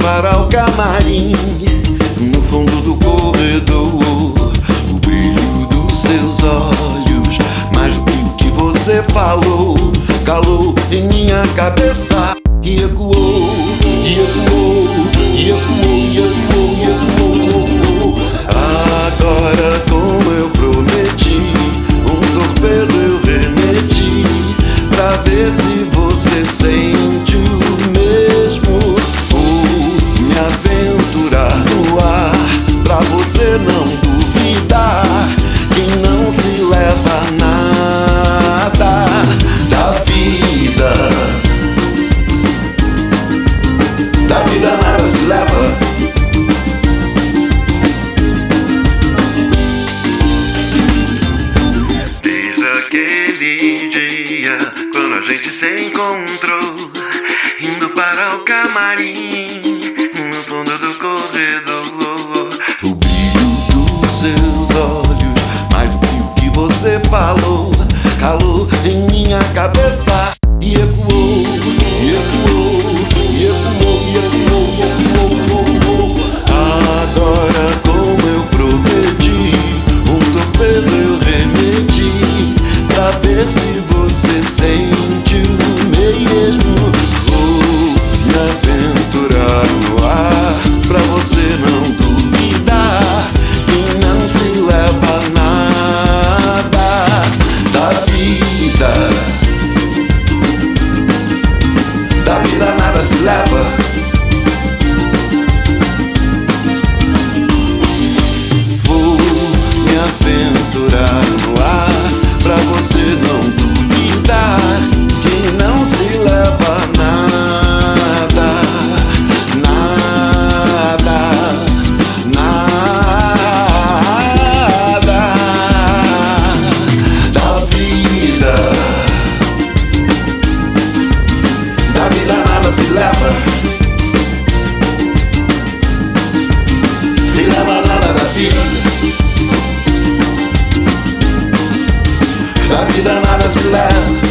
para o camarim. No fundo do corredor, o brilho dos seus olhos, mais do que o que você falou, calou em minha cabeça e ecoou, e ecoou, e ecoou, e ecoou, e ecoou. Agora, como eu prometi, um torpedo eu remeti pra ver se aquele dia, quando a gente se encontrou, indo para o camarim, no fundo do corredor. O brilho dos seus olhos, mais do que o que você falou, calou em minha cabeça pra ver se você sente o mesmo. Vou me aventurar no ar pra você não duvidar e não se leva nada da vida. Da vida nada se leva. La vida nada se leva